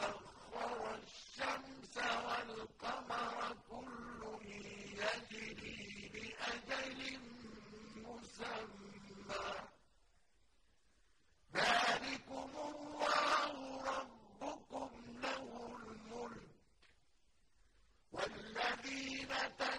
سخر الشمس والقمر كل يجري لأجل مسمى. ذلكم الله ربكم له الملك. والذين تبعوا